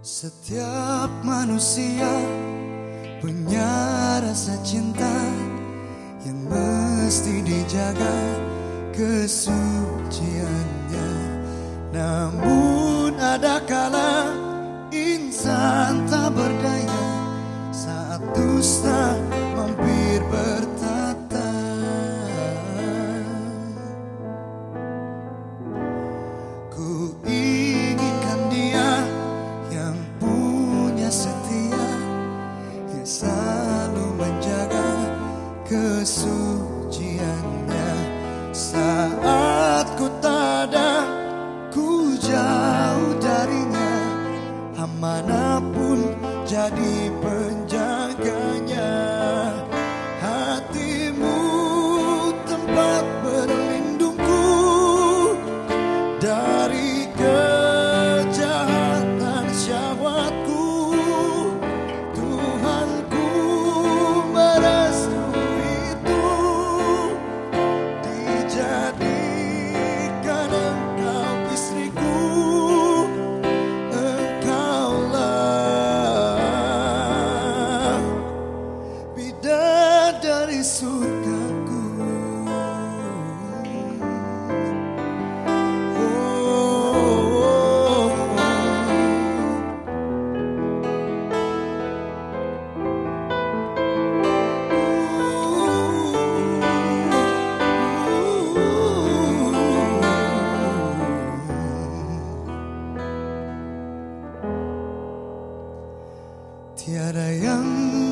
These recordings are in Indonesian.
Setiap manusia punya rasa cinta yang mesti dijaga kesuciannya. Namun ada kala selalu menjaga kesuciannya. Saat ku tak ada ku jauh darinya amanah pun jadi penyakit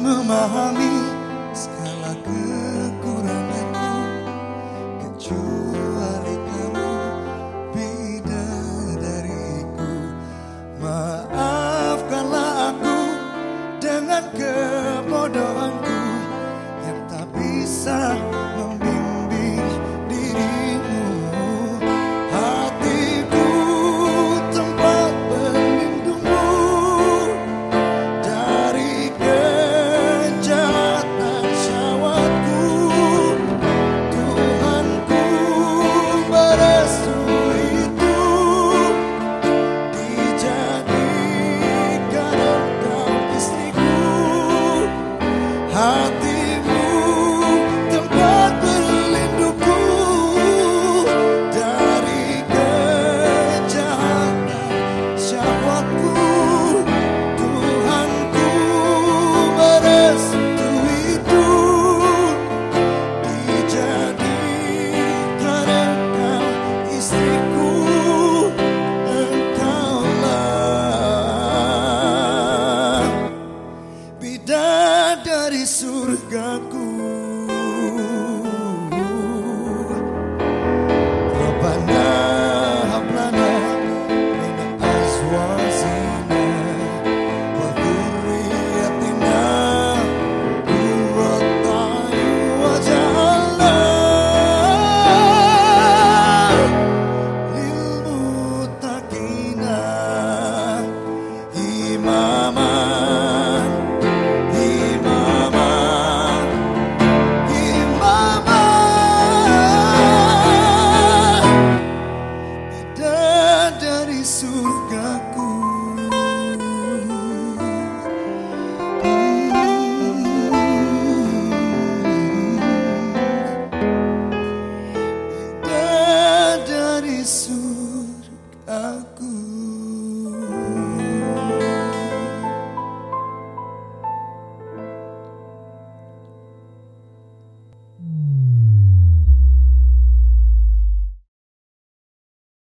memahami segala kekuatan. surgaku. Jesus.